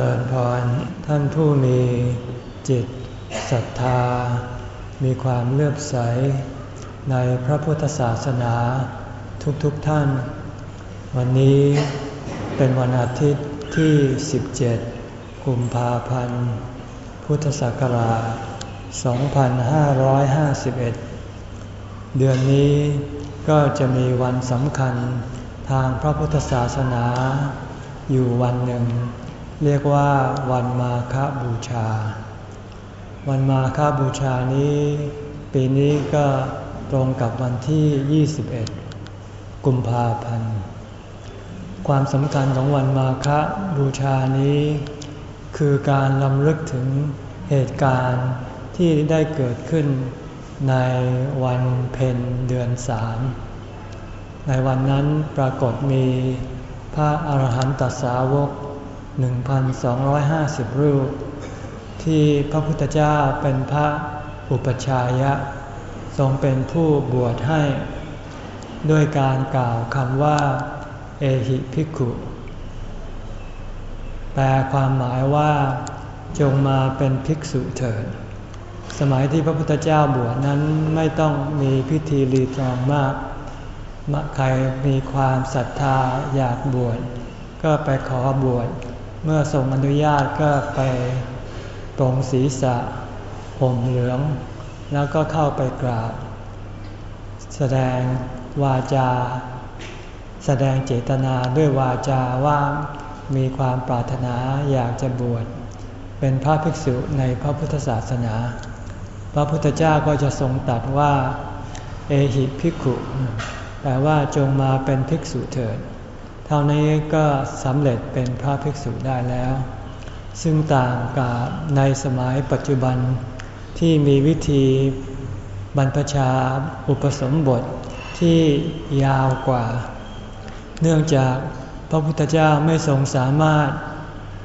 ริญพร ท่านผู้มีจิตศรัทธา มีความเลื่อมใส ในพระพุทธศาสนาทุกๆทท่าน วันนี้เป็นวันอาทิตย์ที่ 17 กุมภาพันธ์ พุทธศักราช 2551 เดือนนี้ก็จะมีวันสำคัญทางพระพุทธศาสนาอยู่วันหนึ่ง เรียกว่าวันมาฆบูชา วันมาฆบูชานี้ ปีนี้ก็ตรงกับวันที่ 21 กุมภาพันธ์ ความสำคัญของวันมาฆบูชานี้ คือการลำลึกถึงเหตุการณ์ที่ได้เกิดขึ้นในวันเพ็ญเดือนสามในวันนั้นปรากฏมีพระอาหารหันตสาวก 1,250 รูป ที่พระพุทธเจ้าเป็นพระอุปชายะ ทรงเป็นผู้บวชให้ ด้วยการกล่าวคำว่า เอหิภิกขุ แปลความหมายว่า จงมาเป็นภิกษุเถิด สมัยที่พระพุทธเจ้าบวชนั้นไม่ต้องมีพิธีรีตรองมากใครมีความศรัทธาอยากบวชก็ไปขอบวช เมื่อทรงอนุญาตก็ไปตรงศีรษะผมเหลือง แล้วก็เข้าไปกราบ แสดงวาจา แสดงเจตนาด้วยวาจาว่ามีความปรารถนาอยากจะบวช เป็นพระภิกษุในพระพุทธศาสนา พระพุทธเจ้าก็จะทรงตัดว่า เอหิภิกขุ แปลว่าจงมาเป็นภิกษุเถิด ท่านี้ก็สำเร็จเป็นพระภิกษุได้แล้ว ซึ่งต่างกับในสมัยปัจจุบันที่มีวิธีบรรพชาอุปสมบทที่ยาวกว่า เนื่องจากพระพุทธเจ้าไม่ทรงสามารถ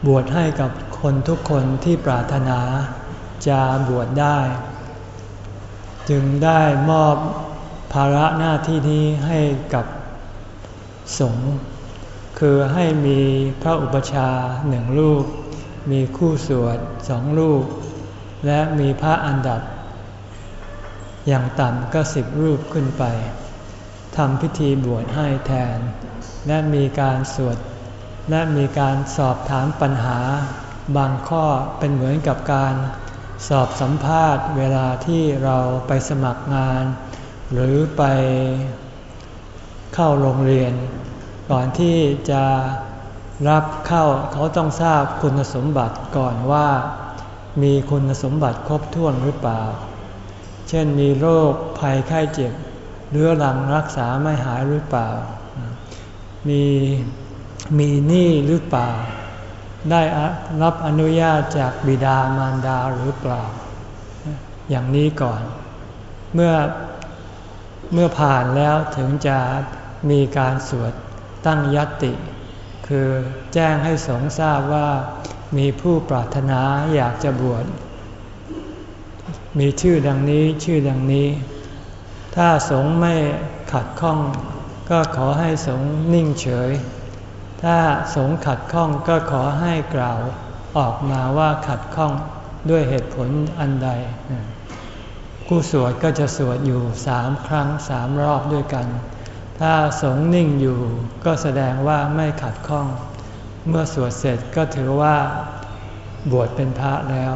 บวชให้กับคนทุกคนที่ปรารถนาจะบวชได้ จึงได้มอบภาระหน้าที่นี้ให้กับสงฆ์ คือให้มีพระอุปชาหนึ่งรูป มีคู่สวดสองรูป และมีพระอันดับ อย่างต่ำก็สิบรูปขึ้นไปทำพิธีบวชให้แทน และมีการสวดและมีการสอบถามปัญหา บางข้อเป็นเหมือนกับการสอบสัมภาษณ์เวลาที่เราไปสมัครงาน หรือไปเข้าโรงเรียน ก่อนที่จะรับเข้าเขาต้องทราบคุณสมบัติก่อนว่า มีคุณสมบัติครบถ้วนหรือเปล่า เช่นมีโรคภัยไข้เจ็บเรื้อรังรักษาไม่หายหรือเปล่า มีมีหนี้หรือเปล่า ได้รับอนุญาตจากบิดามารดาหรือเปล่า อย่างนี้ก่อน เมื่อเมื่อผ่านแล้วถึงจะมีการสวด ตั้งยัตติ คือแจ้งให้สงทราบว่ามีผู้ปรารถนาอยากจะบวช มีชื่อดังนี้ชื่อดังนี้ ถ้าสงไม่ขัดข้อง ก็ขอให้สงนิ่งเฉย ถ้าสงขัดข้องก็ขอให้กล่าวออกมาว่าขัดข้องด้วยเหตุผลอันใด ผู้สวดก็จะสวดอยู่สามครั้งสามรอบด้วยกัน ถ้าสงนิ่งอยู่ก็แสดงว่าไม่ขัดข้อง เมื่อสวดเสร็จก็ถือว่าบวชเป็นพระแล้ว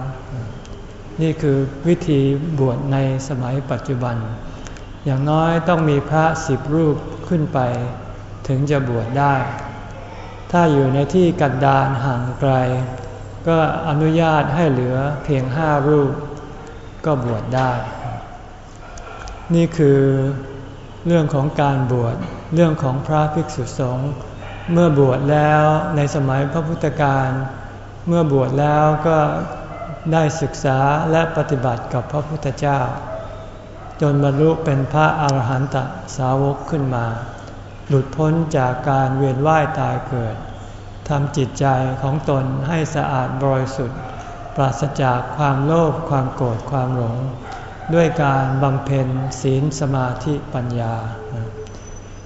นี่คือวิธีบวชในสมัยปัจจุบัน อย่างน้อยต้องมีพระสิบรูปขึ้นไป ถึงจะบวชได้ ถ้าอยู่ในที่กันดารห่างไกล ก็อนุญาตให้เหลือเพียงห้ารูป ก็บวชได้ นี่คือ เรื่องของการบวชเรื่องของพระภิกษุสงฆ์เมื่อบวชแล้วในสมัยพระพุทธการเมื่อบวชแล้วก็ได้ศึกษาและปฏิบัติกับพระพุทธเจ้า จนบรรลุเป็นพระอาหารหันตสาวกขึ้นมา หลุดพ้นจากการเวียนว่ายตายเกิดทำจิตใจของตนให้สะอาดบริสุทธิ์ ปราศจากความโลภความโกรธความหลง ด้วยการบำเพ็ญศีลสมาธิปัญญา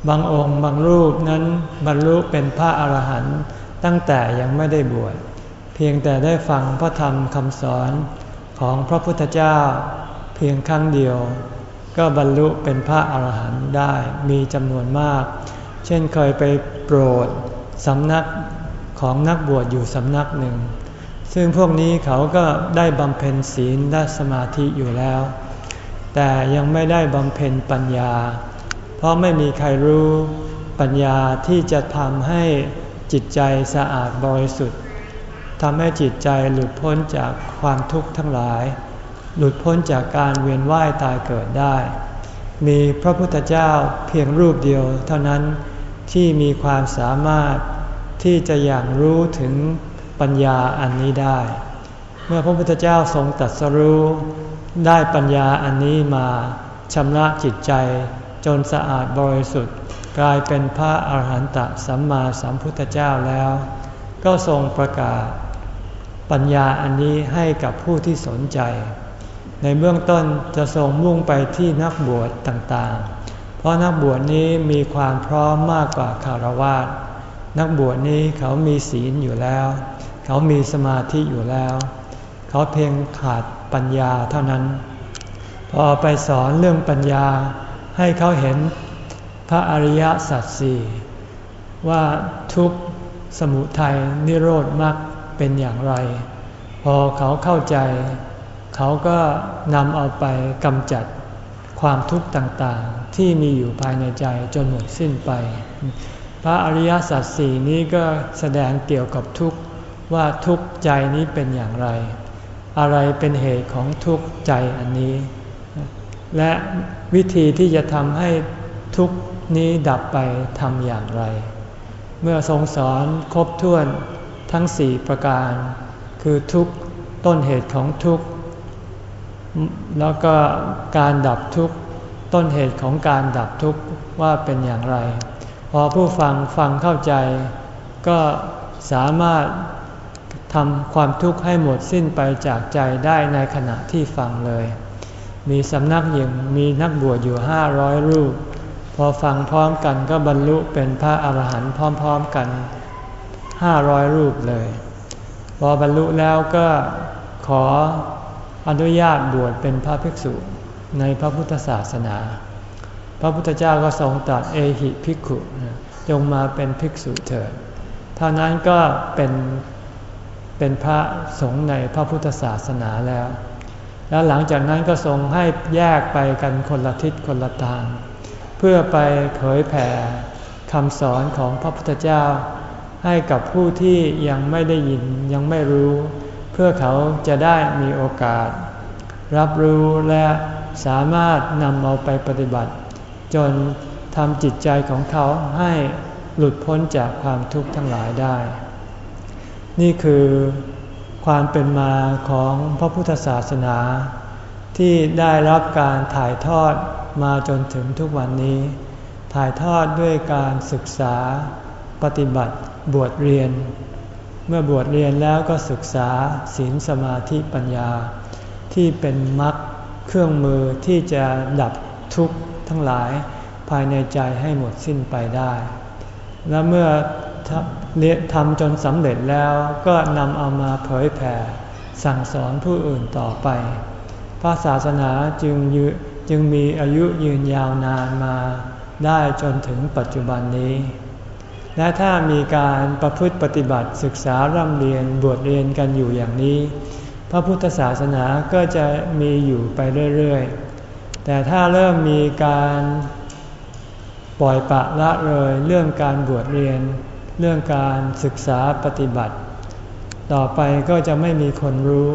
บางองค์บางรูปนั้นบรรลุเป็นพระอรหันต์ตั้งแต่ยังไม่ได้บวช เพียงแต่ได้ฟังพระธรรมคำสอนของพระพุทธเจ้า เพียงครั้งเดียว ก็บรรลุเป็นพระอรหันต์ได้มีจำนวนมาก เช่นเคยไปโปรดสำนักของนักบวชอยู่สำนักหนึ่งซึ่งพวกนี้เขาก็ได้บำเพ็ญศีลและสมาธิอยู่แล้ว แต่ยังไม่ได้บำเพ็ญปัญญา เพราะไม่มีใครรู้ปัญญาที่จะทำให้จิตใจสะอาดบริสุทธิ์ทำให้จิตใจหลุดพ้นจากความทุกข์ทั้งหลาย หลุดพ้นจากการเวียนว่ายตายเกิดได้ มีพระพุทธเจ้าเพียงรูปเดียวเท่านั้นที่มีความสามารถที่จะอย่างรู้ถึงปัญญาอันนี้ได้ เมื่อพระพุทธเจ้าทรงตัดสรู้ ได้ปัญญาอันนี้มาชำระจิตใจจนสะอาดบริสุทธิ์ กลายเป็นพระอาหารหันตสัมมาสัมพุทธเจ้าแล้ว ก็ทรงประกาศ ปัญญาอันนี้ให้กับผู้ที่สนใจ ในเบื้องต้นจะทรงมุ่งไปที่นักบวชต่างๆ เพราะนักบวชนี้มีความพร้อมมากกว่าคารวะนักบวชนี้เขามีศีลอยู่แล้ว เขามีสมาธิอยู่แล้ว เขาเพียงขาด ปัญญาเท่านั้น พอไปสอนเรื่องปัญญาให้เขาเห็นพระอริยสัจสี่ว่าทุกสมุทัยนิโรธมรรคเป็นอย่างไร พอเขาเข้าใจ เขาก็นำเอาไปกำจัดความทุกข์ต่างๆ ที่มีอยู่ภายในใจจนหมดสิ้นไป พระอริยสัจสี่นี้ก็แสดงเกี่ยวกับทุกข์ว่าทุกข์ใจนี้เป็นอย่างไร อะไรเป็นเหตุของทุกข์ใจอันนี้ และวิธีที่จะทำให้ทุกข์นี้ดับไปทำอย่างไร เมื่อทรงสอนครบถ้วนทั้งสี่ประการ คือทุกต้นเหตุของทุกข์แล้วก็การดับทุกข์ต้นเหตุของการดับทุกข์ว่าเป็นอย่างไร พอผู้ฟังฟังเข้าใจ ก็สามารถ ทำความทุกข์ให้หมดสิ้นไปจากใจได้ในขณะที่ฟังเลย มีสำนักยิงมีนักบวชอยู่ห้าร้อยรูป พอฟังพร้อมกันก็บรรลุเป็นพระอาหารหันต์พร้อมๆกันห้าร้อยรูปเลย พอบรรลุแล้วก็ขออนุญาตบวชเป็นพระภิกษุในพระพุทธศาสนา พระพุทธเจ้าก็ทรงตรัสเอหิภิกขุจงมาเป็นภิกษุเถิดเท่านั้นก็เป็น เป็นพระสงฆ์ในพระพุทธศาสนาแล้ว แล้วหลังจากนั้นก็ทรงให้แยกไปกันคนละทิศคนละทาง เพื่อไปเผยแผ่คำสอนของพระพุทธเจ้า ให้กับผู้ที่ยังไม่ได้ยินยังไม่รู้ เพื่อเขาจะได้มีโอกาส รับรู้และสามารถนำเอาไปปฏิบัติ จนทำจิตใจของเขาให้หลุดพ้นจากความทุกข์ทั้งหลายได้ นี่คือความเป็นมาของพระพุทธศาสนา ที่ได้รับการถ่ายทอดมาจนถึงทุกวันนี้ ถ่ายทอดด้วยการศึกษา ปฏิบัติบวชเรียน เมื่อบวชเรียนแล้วก็ศึกษาศีลสมาธิปัญญา ที่เป็นมรรคเครื่องมือที่จะดับทุกข์ทั้งหลายภายในใจให้หมดสิ้นไปได้ และเมื่อ ทำจนสำเร็จแล้วก็นำเอามาเผยแผ่ สั่งสอนผู้อื่นต่อไป พระศาสนาจึงจึงมีอายุยืนยาวนานมาได้จนถึงปัจจุบันนี้ และถ้ามีการประพฤติปฏิบัติศึกษาร่ำเรียนบวชเรียนกันอยู่อย่างนี้ พระพุทธศาสนาก็จะมีอยู่ไปเรื่อยๆ แต่ถ้าเริ่มมีการปล่อยปะละเลยเรื่องการบวชเรียน เรื่องการศึกษาปฏิบัติ ต่อไปก็จะไม่มีคนรู้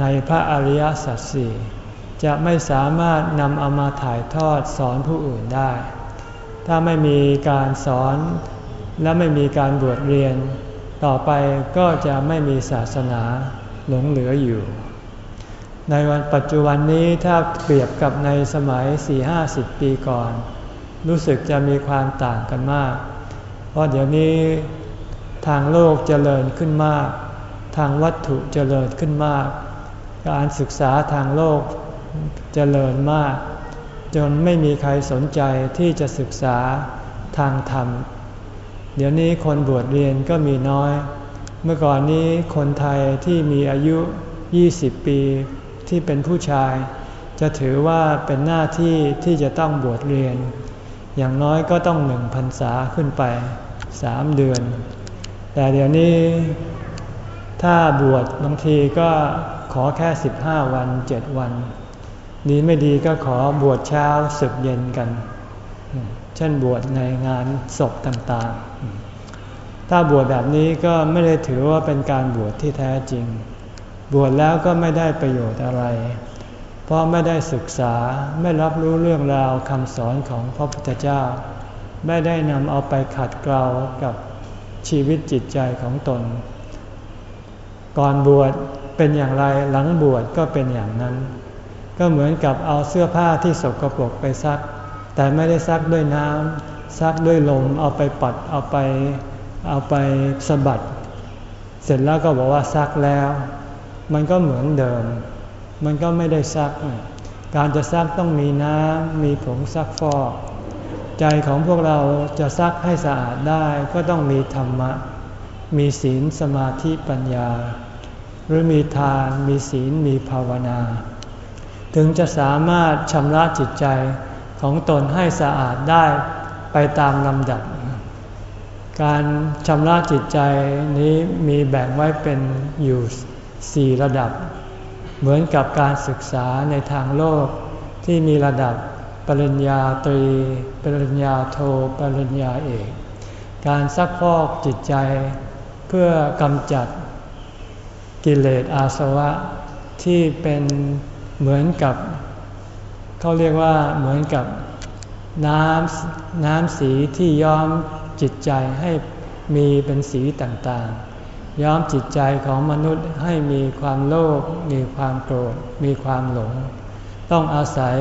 ในพระอริยสัจสี่จะไม่สามารถนำเอามาถ่ายทอดสอนผู้อื่นได้ ถ้าไม่มีการสอนและไม่มีการบวชเรียน ต่อไปก็จะไม่มีศาสนาหลงเหลืออยู่ ในวันปัจจุบันนี้ถ้าเปรียบกับในสมัย 4-50 ปีก่อน รู้สึกจะมีความต่างกันมาก เพราะเดี๋ยวนี้ทางโลกเจริญขึ้นมาก ทางวัตถุเจริญขึ้นมาก การศึกษาทางโลกเจริญมาก จนไม่มีใครสนใจที่จะศึกษาทางธรรม เดี๋ยวนี้คนบวชเรียนก็มีน้อย เมื่อก่อนนี้คนไทยที่มีอายุ 20 ปีที่เป็นผู้ชาย จะถือว่าเป็นหน้าที่ที่จะต้องบวชเรียน อย่างน้อยก็ต้องหนึ่งพรรษาขึ้นไป สามเดือน แต่เดี๋ยวนี้ถ้าบวชบางทีก็ขอแค่ 15 วัน7วัน ดีไม่ดีก็ขอบวชเช้าศึกเย็นกัน เช่นบวชในงานศพต่างๆ ถ้าบวชแบบนี้ก็ไม่ได้ถือว่าเป็นการบวชที่แท้จริง บวชแล้วก็ไม่ได้ประโยชน์อะไร เพราะไม่ได้ศึกษาไม่รับรู้เรื่องราวคำสอนของพระพุทธเจ้า ไม่ได้นำเอาไปขัดเกลากับชีวิตจิตใจของตน ก่อนบวชเป็นอย่างไรหลังบวชก็เป็นอย่างนั้น ก็เหมือนกับเอาเสื้อผ้าที่สกปรกไปซัก แต่ไม่ได้ซักด้วยน้ำซักด้วยลมเอาไปปัดเอาไปเอาไปสะบัด เสร็จแล้วก็บอกว่าซักแล้ว มันก็เหมือนเดิม มันก็ไม่ได้ซัก การจะซักต้องมีน้ำมีผงซักฟอก ใจของพวกเราจะซักให้สะอาดได้ก็ต้องมีธรรมะ มีศีลสมาธิปัญญา หรือมีทาน มีศีล มีภาวนา ถึงจะสามารถชำระจิตใจของตนให้สะอาดได้ไปตามลำดับ การชำระจิตใจนี้มีแบ่งไว้เป็นอยู่สี่ระดับ เหมือนกับการศึกษาในทางโลกที่มีระดับ ปริญญาตรี ปริญญาโท ปริญญาเอก การซักพอกจิตใจ เพื่อกำจัดกิเลสอาสวะที่เป็นเหมือนกับเขาเรียกว่าเหมือนกับน้ำน้ำสีที่ย้อมจิตใจให้มีเป็นสีต่างๆ ย้อมจิตใจของมนุษย์ให้มีความโลภมีความโกรธมีความหลง ต้องอาศัย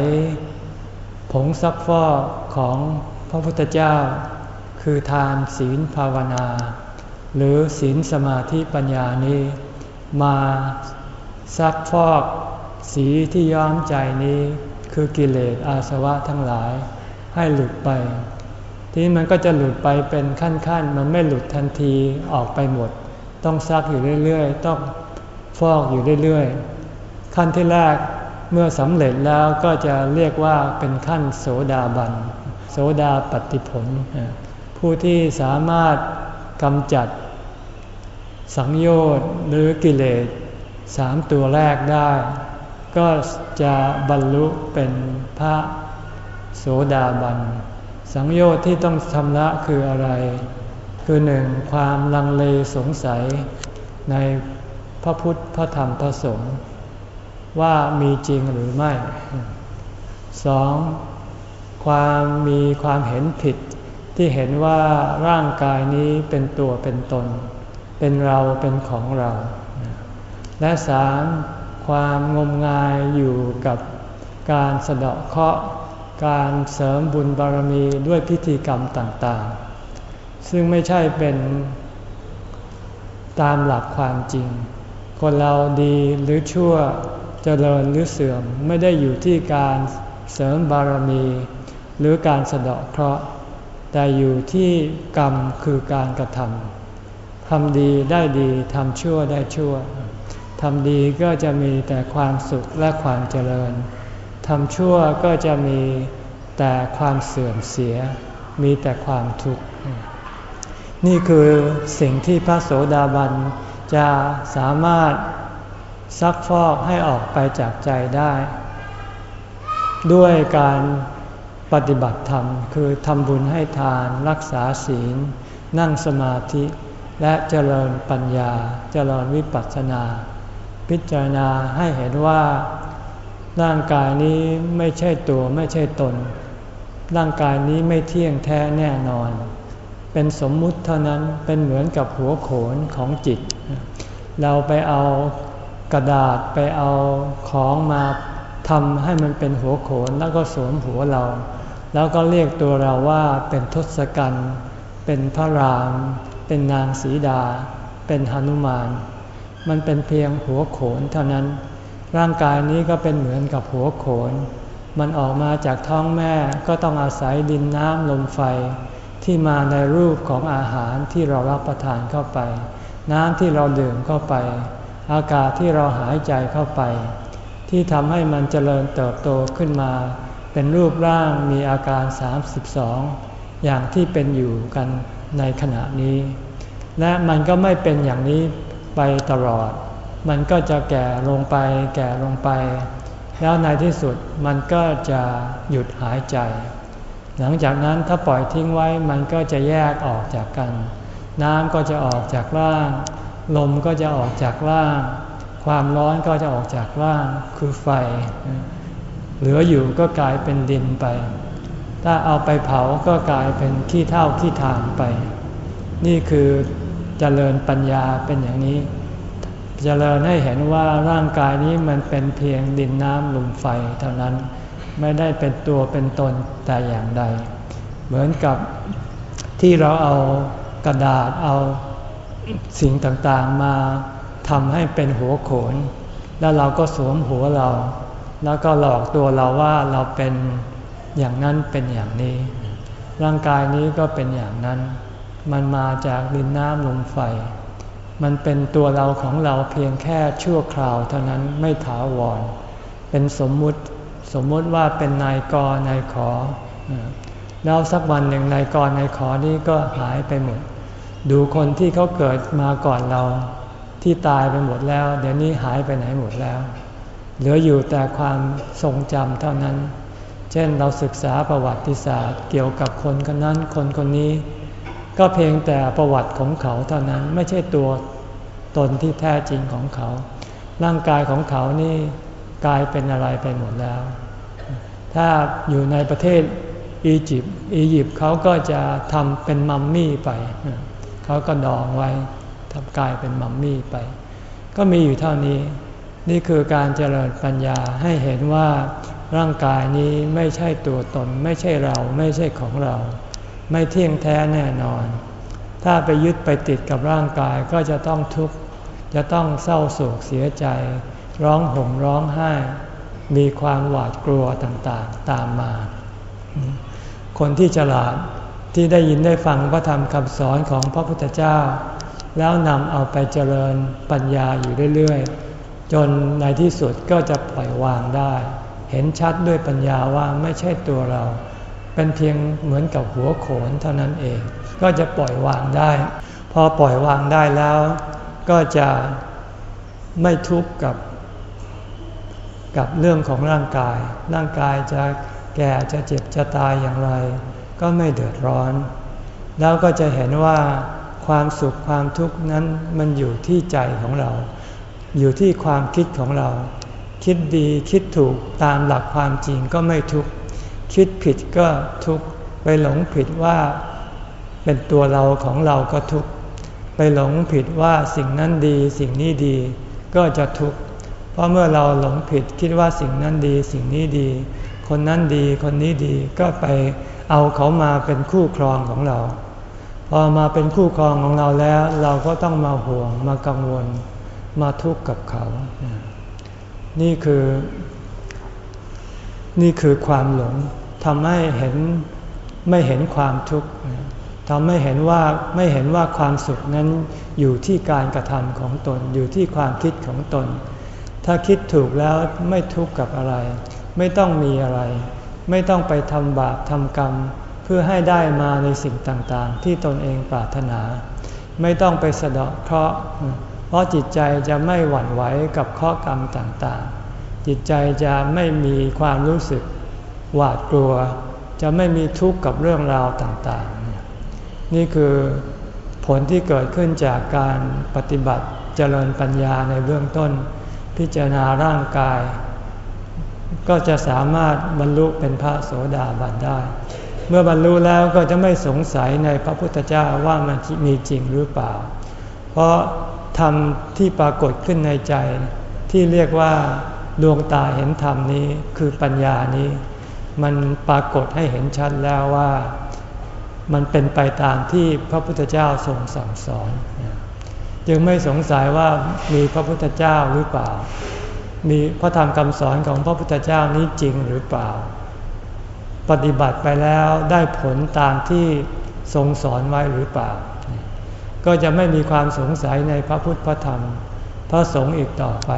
ผงซักฟอกของพระพุทธเจ้า คือทานศีลภาวนา หรือศีลสมาธิปัญญานี้ มาซักฟอกสีที่ย้อมใจนี้ คือกิเลสอาสวะทั้งหลายให้หลุดไป ที่มันก็จะหลุดไปเป็นขั้นๆ มันไม่หลุดทันทีออกไปหมด ต้องซักอยู่เรื่อยๆ ต้องฟอกอยู่เรื่อยๆ ขั้นที่แรก เมื่อสำเร็จแล้วก็จะเรียกว่าเป็นขั้นโสดาบัน โสดาปฏิผล ผู้ที่สามารถกำจัดสังโยชน์หรือกิเลสสามตัวแรกได้ ก็จะบรรลุเป็นพระโสดาบัน สังโยชน์ที่ต้องชำระคืออะไร คือหนึ่งความลังเลสงสัยในพระพุทธพระธรรมพระสงฆ์ ว่ามีจริงหรือไม่สองความมีความเห็นผิด ที่เห็นว่าร่างกายนี้เป็นตัวเป็นตน เป็นเราเป็นของเรา และสามความงมงายอยู่กับการสะเดาะเคราะห์การเสริมบุญบารมีด้วยพิธีกรรมต่างๆ ซึ่งไม่ใช่เป็นตามหลักความจริง คนเราดีหรือชั่ว เจริญหรือเสื่อมไม่ได้อยู่ที่การเสริมบารมี หรือการสะเดาะเคราะห์แต่อยู่ที่กรรมคือการกระทำทำดีได้ดีทำชั่วได้ชั่วทำดีก็จะมีแต่ความสุขและความเจริญทำชั่วก็จะมีแต่ความเสื่อมเสีย มีแต่ความทุกข์ นี่คือสิ่งที่พระโสดาบันจะสามารถ ซักฟอกให้ออกไปจากใจได้ ด้วยการปฏิบัติธรรม คือทำบุญให้ทานรักษาศีล นั่งสมาธิ และเจริญปัญญา เจริญวิปัสสนา พิจารณาให้เห็นว่า ร่างกายนี้ไม่ใช่ตัวไม่ใช่ตน ร่างกายนี้ไม่เที่ยงแท้แน่นอน เป็นสมมุติเท่านั้นเป็นเหมือนกับหัวโขนของจิต เราไปเอา กระดาษไปเอาของมาทำให้มันเป็นหัวโขนแล้วก็สวมหัวเรา แล้วก็เรียกตัวเราว่าเป็นทศกัณฐ์เป็นพระราม เป็นนางสีดา เป็นหนุมาน มันเป็นเพียงหัวโขนเท่านั้น ร่างกายนี้ก็เป็นเหมือนกับหัวโขน มันออกมาจากท้องแม่ก็ต้องอาศัยดินน้ำลมไฟ ที่มาในรูปของอาหารที่เรารับประทานเข้าไป น้ำที่เราดื่มเข้าไป อากาศที่เราหายใจเข้าไป ที่ทำให้มันเจริญเติบโตขึ้นมา เป็นรูปร่างมีอาการ 32 อย่างที่เป็นอยู่กันในขณะนี้ และมันก็ไม่เป็นอย่างนี้ไปตลอด มันก็จะแก่ลงไป แก่ลงไป แล้วในที่สุดมันก็จะหยุดหายใจ หลังจากนั้นถ้าปล่อยทิ้งไว้มันก็จะแยกออกจากกัน น้ำก็จะออกจากร่าง ลมก็จะออกจากร่าง ความร้อนก็จะออกจากร่างคือไฟ เหลืออยู่ก็กลายเป็นดินไป ถ้าเอาไปเผาก็กลายเป็นขี้เท่าขี้ทานไป นี่คือเจริญปัญญาเป็นอย่างนี้ เจริญให้เห็นว่าร่างกายนี้มันเป็นเพียงดินน้ำลมไฟเท่านั้นไม่ได้เป็นตัวเป็นตนแต่อย่างใด เหมือนกับที่เราเอากระดาษเอา สิ่งต่างๆมาทำให้เป็นหัวโขน แล้วเราก็สวมหัวเรา แล้วก็หลอกตัวเราว่าเราเป็นอย่างนั้นเป็นอย่างนี้ ร่างกายนี้ก็เป็นอย่างนั้น มันมาจากดินน้ำลมไฟ มันเป็นตัวเราของเราเพียงแค่ชั่วคราวเท่านั้นไม่ถาวร เป็นสมมุติสมมุติว่าเป็นนายกนายขอ แล้วสักวันหนึ่งนายกนายขอนี้ก็หายไปหมด ดูคนที่เขาเกิดมาก่อนเรา ที่ตายไปหมดแล้ว เดี๋ยวนี้หายไปไหนหมดแล้ว เหลืออยู่แต่ความทรงจำเท่านั้น เช่นเราศึกษาประวัติศาสตร์ เกี่ยวกับคนคนนั้นคนคนนี้ ก็เพียงแต่ประวัติของเขาเท่านั้นไม่ใช่ตัวตนที่แท้จริงของเขา ร่างกายของเขานี่กลายเป็นอะไรไปหมดแล้ว ถ้าอยู่ในประเทศอียิปต์อียิปต์เขาก็จะทำเป็นมัมมี่ไป เขาก็ดองไว้ทำกายเป็นมัมมี่ไป ก็มีอยู่เท่านี้ นี่คือการเจริญปัญญาให้เห็นว่าร่างกายนี้ไม่ใช่ตัวตน ไม่ใช่เราไม่ใช่ของเรา ไม่เที่ยงแท้แน่นอน ถ้าไปยึดไปติดกับร่างกายก็จะต้องทุกข์จะต้องเศร้าโศกเสียใจ ร้องห่มร้องไห้ มีความหวาดกลัวต่างๆ ตามมา คนที่ฉลาด ที่ได้ยินได้ฟังพระธรรมคำสอนของพระพุทธเจ้า แล้วนำเอาไปเจริญปัญญาอยู่เรื่อยๆ จนในที่สุดก็จะปล่อยวางได้ เห็นชัดด้วยปัญญาว่าไม่ใช่ตัวเรา เป็นเพียงเหมือนกับหัวโขนเท่านั้นเอง ก็จะปล่อยวางได้ พอปล่อยวางได้แล้ว ก็จะไม่ทุกข์กับ กับเรื่องของร่างกาย ร่างกายจะแก่จะเจ็บจะตายอย่างไร ก็ไม่เดือดร้อน แล้วก็จะเห็นว่าความสุขความทุกข์นั้นมันอยู่ที่ใจของเรา อยู่ที่ความคิดของเรา คิดดีคิดถูกตามหลักความจริงก็ไม่ทุกข์คิดผิดก็ทุกข์ไปหลงผิดว่าเป็นตัวเราของเราก็ทุกข์ไปหลงผิดว่าสิ่งนั้นดีสิ่งนี้ดีก็จะทุกข์เพราะเมื่อเราหลงผิดคิดว่าสิ่งนั้นดีสิ่งนี้ดี คนนั้นดีคนนี้ดีก็ไป เอาเขามาเป็นคู่ครองของเรา พอมาเป็นคู่ครองของเราแล้ว เราก็ต้องมาห่วงมากังวลมาทุกข์กับเขา นี่คือ นี่คือความหลงทำให้เห็นไม่เห็นความทุกข์ทำให้เห็นว่าไม่เห็นว่าความสุขนั้นอยู่ที่การกระทำของตนอยู่ที่ความคิดของตน ถ้าคิดถูกแล้วไม่ทุกข์กับอะไร ไม่ต้องมีอะไร ไม่ต้องไปทำบาปทำกรรม เพื่อให้ได้มาในสิ่งต่างๆ ที่ตนเองปรารถนา ไม่ต้องไปสะเดาะเคราะห์เพราะจิตใจจะไม่หวั่นไหวกับข้อกรรมต่างๆ จิตใจจะไม่มีความรู้สึกหวาดกลัว จะไม่มีทุกข์กับเรื่องราวต่างๆ นี่คือผลที่เกิดขึ้นจากการปฏิบัติเจริญปัญญาในเบื้องต้น พิจารณาร่างกาย ก็จะสามารถบรรลุเป็นพระโสดาบันได้ เมื่อบรรลุแล้วก็จะไม่สงสัยในพระพุทธเจ้าว่ามันมีจริงหรือเปล่า เพราะธรรมที่ปรากฏขึ้นในใจ ที่เรียกว่าดวงตาเห็นธรรมนี้คือปัญญานี้ มันปรากฏให้เห็นชัดแล้วว่า มันเป็นไปตามที่พระพุทธเจ้าทรงสั่งสอน จึงไม่สงสัยว่ามีพระพุทธเจ้าหรือเปล่า มีพระธรรมคำสอนของพระพุทธเจ้านี้จริงหรือเปล่า ปฏิบัติไปแล้วได้ผลตามที่ทรงสอนไว้หรือเปล่า ก็จะไม่มีความสงสัยในพระพุทธพระธรรม พระสงฆ์อีกต่อไป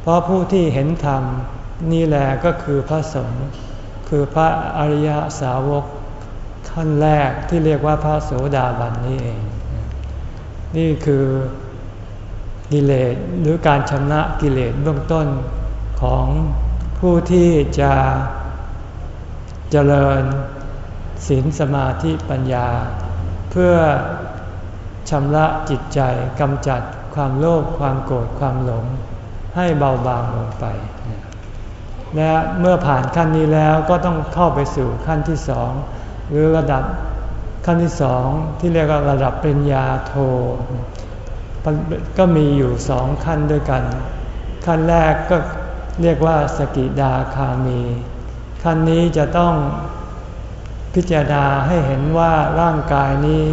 เพราะผู้ที่เห็นธรรมนี่แหละก็คือพระสงฆ์คือพระอริยสาวกขั้นแรกที่เรียกว่าพระโสดาบันนี่เอง นี่คือ กิเลสหรือการชำระกิเลสเบื้องต้นของผู้ที่จะเจริญศีลสมาธิปัญญา เพื่อชำระจิตใจกำจัดความโลภความโกรธความหลง ให้เบาบางลงไป และเมื่อผ่านขั้นนี้แล้วก็ต้องเข้าไปสู่ขั้นที่สองหรือระดับขั้นที่สองที่เรียกว่าระดับปริญญาโท ก็มีอยู่สองขั้นด้วยกัน ขั้นแรกก็เรียกว่าสกิดาคามี ขั้นนี้จะต้องพิจารณาให้เห็นว่าร่างกายนี้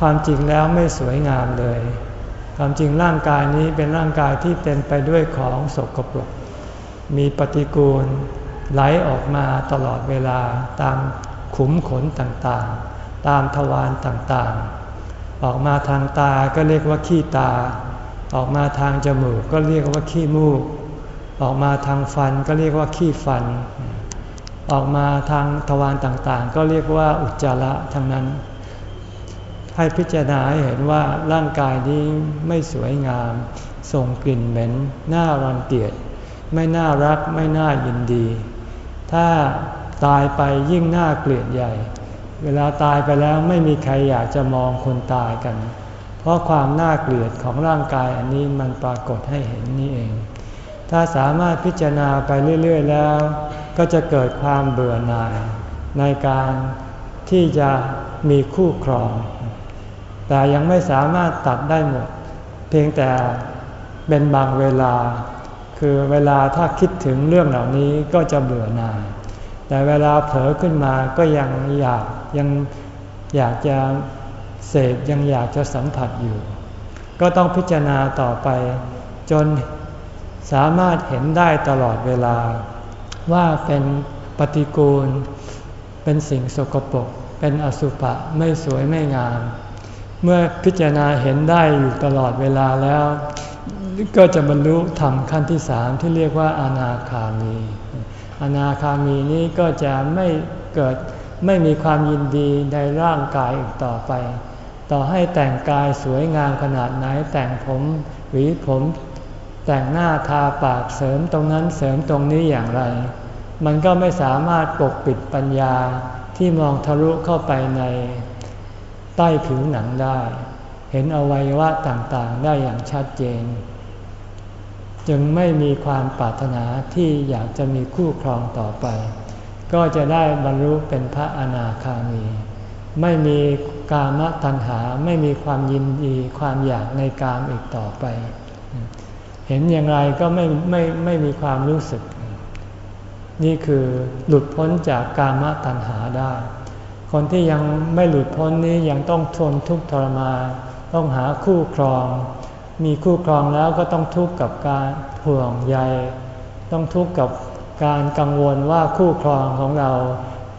ความจริงแล้วไม่สวยงามเลย ความจริงร่างกายนี้เป็นร่างกายที่เต็มไปด้วยของสกปรก มีปฏิกูลไหลออกมาตลอดเวลาตามขุมขนต่างๆ ตามทวารต่างๆ ออกมาทางตาก็เรียกว่าขี้ตา ออกมาทางจมูกก็เรียกว่าขี้มูก ออกมาทางฟันก็เรียกว่าขี้ฟัน ออกมาทางทวารต่างๆ ก็เรียกว่าอุจจาระทั้งนั้น ให้พิจารณาให้เห็นว่าร่างกายนี้ไม่สวยงาม ส่งกลิ่นเหม็น น่ารังเกียจ ไม่น่ารัก ไม่น่ายินดี ถ้าตายไปยิ่งน่าเกลียดใหญ่ เวลาตายไปแล้วไม่มีใครอยากจะมองคนตายกัน เพราะความน่าเกลียดของร่างกายอันนี้มันปรากฏให้เห็นนี่เอง ถ้าสามารถพิจารณาไปเรื่อย ๆ แล้ว ก็จะเกิดความเบื่อหน่ายในการที่จะมีคู่ครอง แต่ยังไม่สามารถตัดได้หมด เพียงแต่เป็นบางเวลา คือเวลาถ้าคิดถึงเรื่องเหล่านี้ก็จะเบื่อหน่าย แต่เวลาเผลอขึ้นมาก็ยังอยาก ยังอยากจะเสพยังอยากจะสัมผัสอยู่ ก็ต้องพิจารณาต่อไป จนสามารถเห็นได้ตลอดเวลา ว่าเป็นปฏิกูล เป็นสิ่งสกปรกเป็นอสุภะไม่สวยไม่งาม เมื่อพิจารณาเห็นได้อยู่ตลอดเวลาแล้ว ก็จะบรรลุธรรมขั้นที่สามที่เรียกว่าอนาคามี อนาคามีนี้ก็จะไม่เกิด ไม่มีความยินดีในร่างกายอีกต่อไป ต่อให้แต่งกายสวยงามขนาดไหน แต่งผมหวีผม แต่งหน้าทาปากเสริมตรงนั้นเสริมตรงนี้อย่างไร มันก็ไม่สามารถปกปิดปัญญาที่มองทะลุเข้าไปในใต้ผิวหนังได้ เห็นอวัยวะต่างๆ ได้อย่างชัดเจน จึงไม่มีความปรารถนาที่อยากจะมีคู่ครองต่อไป ก็จะได้บรรลุเป็นพระอนาคามี ไม่มีกามตัณหาไม่มีความยินดีความอยากในกามอีกต่อไป เห็นอย่างไรก็ไม่ไม่ไม่มีความรู้สึก นี่คือหลุดพ้นจากกามตัณหาได้ คนที่ยังไม่หลุดพ้นนี้ยังต้องทนทุกข์ทรมานต้องหาคู่ครอง มีคู่ครองแล้วก็ต้องทุกข์กับการห่วงใย ต้องทุกข์กับ การกังวลว่าคู่ครองของเรา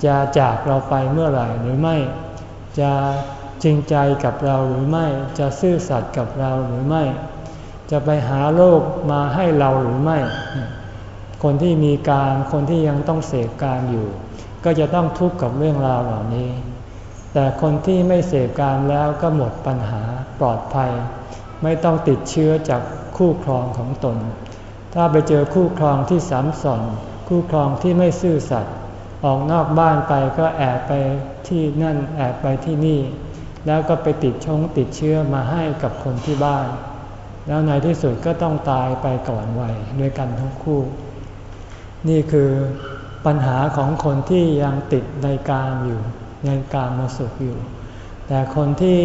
จะจากเราไปเมื่อไหร่หรือไม่ จะจริงใจกับเราหรือไม่ จะซื่อสัตย์กับเราหรือไม่ จะไปหาโลกมาให้เราหรือไม่ คนที่มีการคนที่ยังต้องเสพการอยู่ ก็จะต้องทุกข์กับเรื่องราวเหล่านี้ แต่คนที่ไม่เสพการแล้วก็หมดปัญหาปลอดภัย ไม่ต้องติดเชื้อจากคู่ครองของตน ถ้าไปเจอคู่ครองที่สามสอน คู่ครองที่ไม่ซื่อสัตย์ออกนอกบ้านไปก็แอบไปที่นั่นแอบไปที่นี่ แล้วก็ไปติดชงติดเชื้อมาให้กับคนที่บ้าน แล้วในที่สุดก็ต้องตายไปก่อนวัยด้วยกันทั้งคู่ นี่คือปัญหาของคนที่ยังติดในการอยู่ในการมาสุขอยู่ แต่คนที่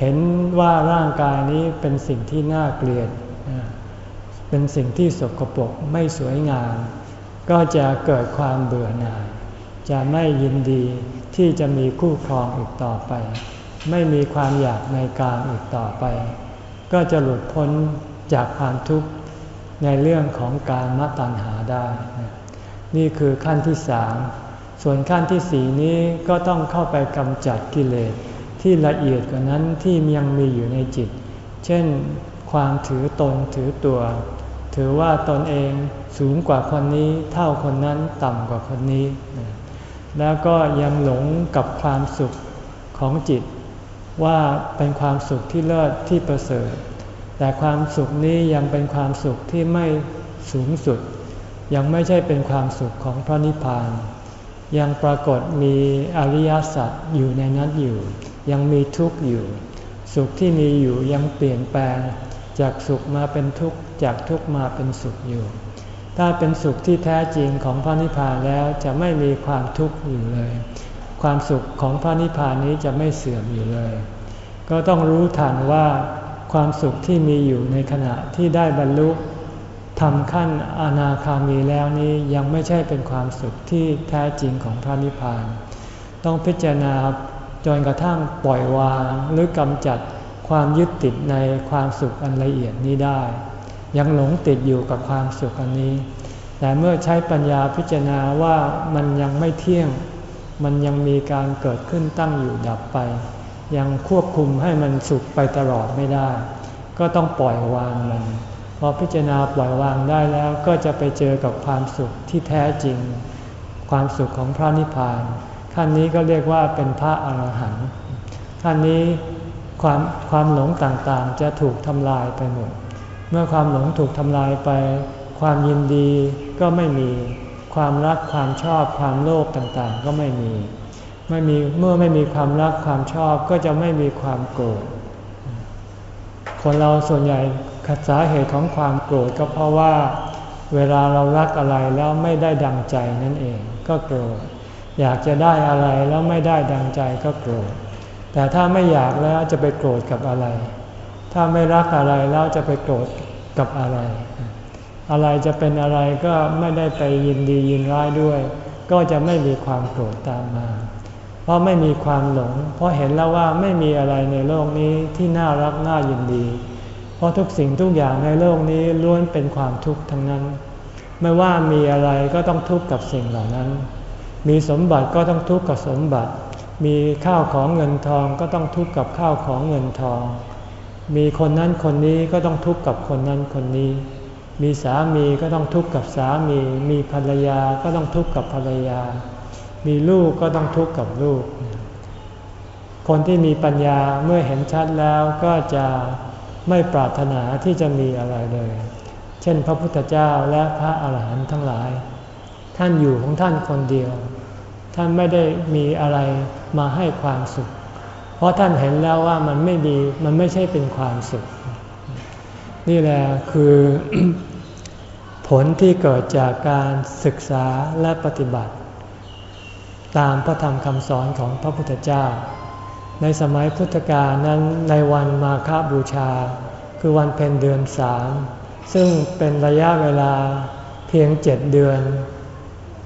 เห็นว่าร่างกายนี้เป็นสิ่งที่น่าเกลียด เป็นสิ่งที่สกปรกไม่สวยงาม ก็จะเกิดความเบื่อหน่าย จะไม่ยินดีที่จะมีคู่ครองอีกต่อไป ไม่มีความอยากในการอีกต่อไป ก็จะหลุดพ้นจากความทุกข์ในเรื่องของการมตัญหาได้ นี่คือขั้นที่สามส่วนขั้นที่สี่นี้ก็ต้องเข้าไปกำจัดกิเลสที่ละเอียดกว่านั้นที่ยังมีอยู่ในจิต เช่น ความถือตนถือตัว ถือว่าตนเองสูงกว่าคนนี้ เท่าคนนั้นต่ำกว่าคนนี้ แล้วก็ยังหลงกับความสุขของจิต ว่าเป็นความสุขที่เลิศที่ประเสริฐ แต่ความสุขนี้ยังเป็นความสุขที่ไม่สูงสุด ยังไม่ใช่เป็นความสุขของพระนิพพาน ยังปรากฏมีอริยสัจอยู่ในนั้นอยู่ ยังมีทุกข์อยู่ สุขที่มีอยู่ยังเปลี่ยนแปลงจากสุขมาเป็นทุกข์ จากทุกมาเป็นสุขอยู่ ถ้าเป็นสุขที่แท้จริงของพระนิพพานแล้วจะไม่มีความทุกข์อยู่เลย ความสุขของพระนิพพานนี้จะไม่เสื่อมอยู่เลย ก็ต้องรู้ทันว่าความสุขที่มีอยู่ในขณะที่ได้บรรลุทำขั้นอนาคามีแล้วนี้ยังไม่ใช่เป็นความสุขที่แท้จริงของพระนิพพาน ต้องพิจารณาจนกระทั่งปล่อยวางหรือกำจัดความยึดติดในความสุขอันละเอียดนี้ได้ ยังหลงติดอยู่กับความสุขอันนี้ แต่เมื่อใช้ปัญญาพิจารณาว่ามันยังไม่เที่ยง มันยังมีการเกิดขึ้นตั้งอยู่ดับไป ยังควบคุมให้มันสุขไปตลอดไม่ได้ ก็ต้องปล่อยวางมัน พอพิจารณาปล่อยวางได้แล้วก็จะไปเจอกับความสุขที่แท้จริง ความสุขของพระนิพพานขั้นนี้ก็เรียกว่าเป็นพระอรหันต์ขั้นนี้ความความหลงต่างๆจะถูกทำลายไปหมด เมื่อความหลงถูกทำลายไป ความยินดีก็ไม่มี ความรักความชอบความโลภต่างๆ ก็ไม่มี ไม่มีเมื่อไม่มีความรักความชอบก็จะไม่มีความโกรธ คนเราส่วนใหญ่ขัดสาเหตุของความโกรธก็เพราะว่า เวลาเรารักอะไรแล้วไม่ได้ดังใจนั่นเองก็โกรธ อยากจะได้อะไรแล้วไม่ได้ดังใจก็โกรธ แต่ถ้าไม่อยากแล้วจะไปโกรธกับอะไร ถ้าไม่รักอะไรแล้วจะไปโกรธกับอะไร อะไรจะเป็นอะไรก็ไม่ได้ไปยินดียินร้ายด้วย ก็จะไม่มีความโกรธตามมา เพราะไม่มีความหลง เพราะเห็นแล้วว่าไม่มีอะไรในโลกนี้ที่น่ารักน่ายินดี เพราะทุกสิ่งทุกอย่างในโลกนี้ล้วนเป็นความทุกข์ทั้งนั้น ไม่ว่ามีอะไรก็ต้องทุกข์กับสิ่งเหล่านั้น มีสมบัติก็ต้องทุกข์กับสมบัติ มีข้าวของเงินทองก็ต้องทุกข์กับข้าวของเงินทอง มีคนนั้นคนนี้ก็ต้องทุกข์กับคนนั้นคนนี้ มีสามีก็ต้องทุกข์กับสามี มีภรรยาก็ต้องทุกข์กับภรรยา มีลูกก็ต้องทุกข์กับลูก คนที่มีปัญญาเมื่อเห็นชัดแล้วก็จะไม่ปรารถนาที่จะมีอะไรเลย เช่นพระพุทธเจ้าและพระอาหารหันต์ทั้งหลาย ท่านอยู่ของท่านคนเดียว ท่านไม่ได้มีอะไรมาให้ความสุข เพราะท่านเห็นแล้วว่ามันไม่ดีมันไม่ใช่เป็นความสุข นี่แหละคือผลที่เกิดจากการศึกษาและปฏิบัติ ตามพระธรรมคำสอนของพระพุทธเจ้า ในสมัยพุทธกาลนั้นในวันมาฆบูชา คือวันเพ็ญเดือนสามซึ่งเป็นระยะเวลาเพียงเจ็ดเดือน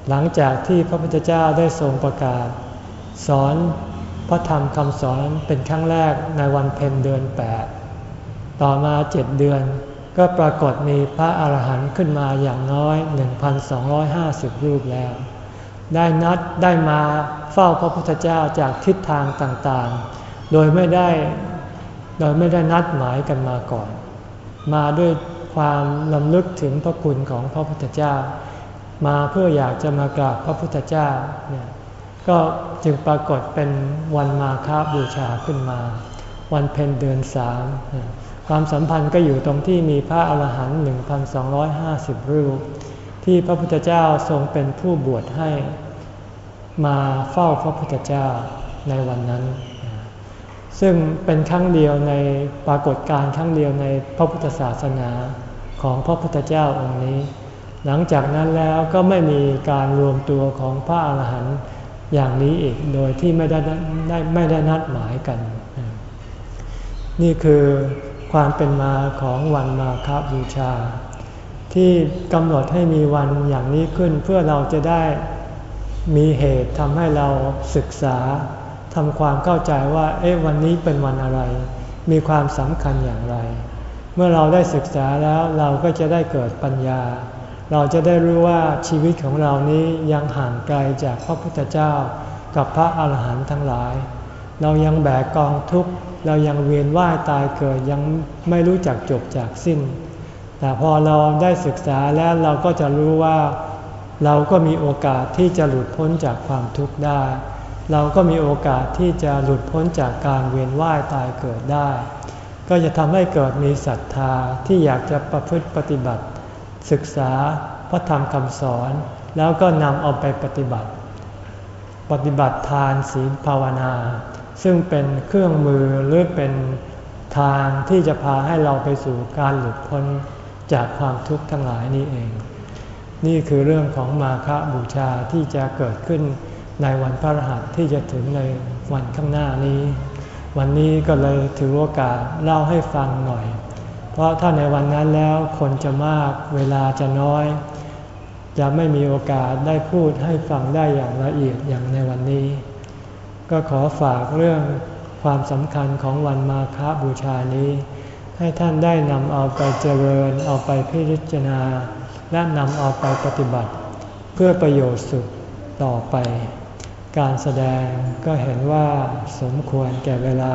หลังจากที่พระพุทธเจ้าได้ทรงประกาศ สอน พระธรรมคำสอนเป็นครั้งแรกในวันเพ็ญเดือนแปดต่อมาเจ็ดเดือนก็ปรากฏมีพระอาหารหันต์ขึ้นมาอย่างน้อย 1,250 รูปแล้ว ได้นัดได้มาเฝ้าพระพุทธเจ้าจากทิศทางต่างๆ โดยไม่ได้โดยไม่ได้นัดหมายกันมาก่อน มาด้วยความลำลึกถึงพระคุณของพระพุทธเจ้า มาเพื่ออยากจะมากราบพระพุทธเจ้าเนี่ย ก็จึงปรากฏเป็นวันมาคาบูชาขึ้นมา วันเพ็ญเดือนสามความสัมพันธ์ก็อยู่ตรงที่มีพระอาหารหันต์1,250 รูป ที่พระพุทธเจ้าทรงเป็นผู้บวชให้ มาเฝ้าพระพุทธเจ้าในวันนั้น ซึ่งเป็นครั้งเดียวในปรากฏการณ์ครั้งเดียวในพระพุทธศาสนาของพระพุทธเจ้าองค์นี้ หลังจากนั้นแล้วก็ไม่มีการรวมตัวของพระอาหารหันต์ อย่างนี้อีกโดยที่ไม่ได้ได้ไม่ได้นัดหมายกัน นี่คือความเป็นมาของวันมาคบูชา ที่กำหนดให้มีวันอย่างนี้ขึ้นเพื่อเราจะได้มีเหตุทำให้เราศึกษาทำความเข้าใจว่า เอ๊ะวันนี้เป็นวันอะไร มีความสำคัญอย่างไร เมื่อเราได้ศึกษาแล้วเราก็จะได้เกิดปัญญา เราจะได้รู้ว่าชีวิตของเรานี้ยังห่างไกลจากพระพุทธเจ้ากับพระอาหารหันต์ทั้งหลาย เรายังแบกกองทุกข์เรายังเวียนว่ายตายเกิดยังไม่รู้จักจบจากสิ้น แต่พอเราได้ศึกษาแล้วเราก็จะรู้ว่า เราก็มีโอกาสที่จะหลุดพ้นจากความทุกข์ได้ เราก็มีโอกาสที่จะหลุดพ้นจากการเวียนว่ายตายเกิดได้ ก็จะทำให้เกิดมีศรัทธาที่อยากจะประพฤติปฏิบัติ ศึกษาพระธรรมคำสอน แล้วก็นำเอาไปปฏิบัติ ปฏิบัติทานศีลภาวนา ซึ่งเป็นเครื่องมือหรือเป็นทางที่จะพาให้เราไปสู่การหลุดพ้นจากความทุกข์ทั้งหลายนี้เอง นี่คือเรื่องของมาฆบูชาที่จะเกิดขึ้นในวันพระรหัสที่จะถึงในวันข้างหน้านี้ วันนี้ก็เลยถือโอกาสเล่าให้ฟังหน่อย ราะถ้าในวันนั้นแล้วคนจะมากเวลาจะน้อย จะไม่มีโอกาสได้พูดให้ฟังได้อย่างละเอียดอย่างในวันนี้ ก็ขอฝากเรื่องความสำคัญของวันมาฆบูชานี้ ให้ท่านได้นำเอาไปเจริญ เอาไปพิจารณา และนำเอาไปปฏิบัติ เพื่อประโยชน์สุขต่อไป การแสดงก็เห็นว่าสมควรแก่เวลา